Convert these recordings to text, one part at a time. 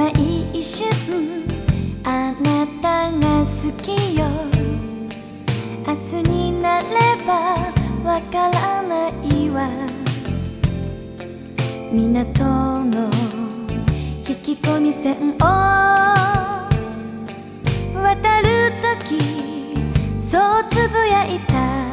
毎一瞬あなたが好きよ。明日になればわからないわ。港の引き込み線を。渡るときそうつぶやいた。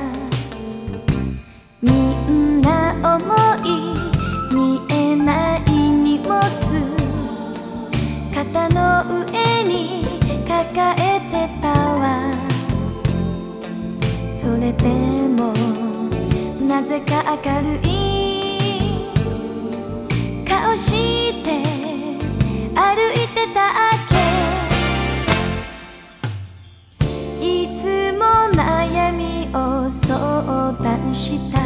肩の上に抱えてたわ。それでもなぜか明るい。顔して歩いてたっけ。いつも悩みを相談した。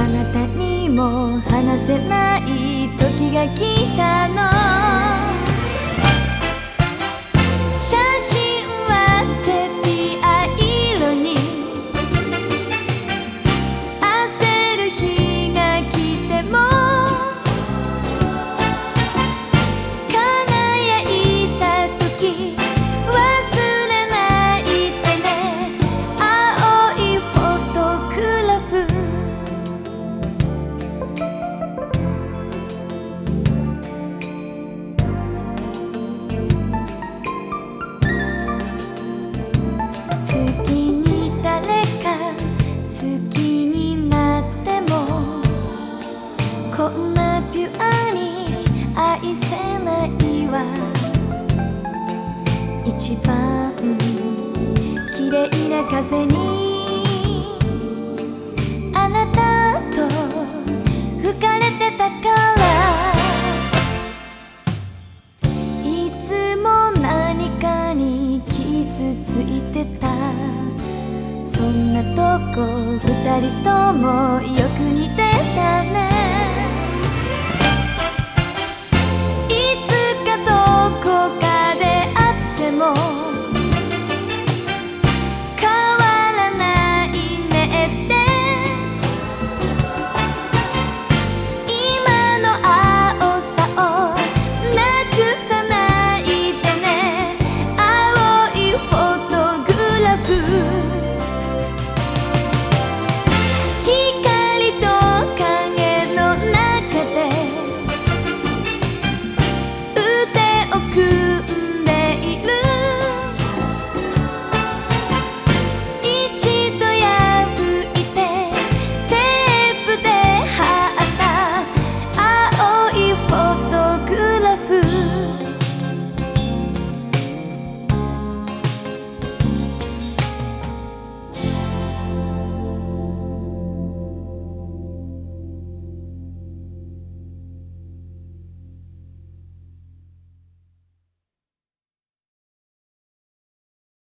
あなたにも話せない時が来た。風にあなたと吹かれてたからいつも何かに傷ついてたそんなとこ二人ともよく似てたね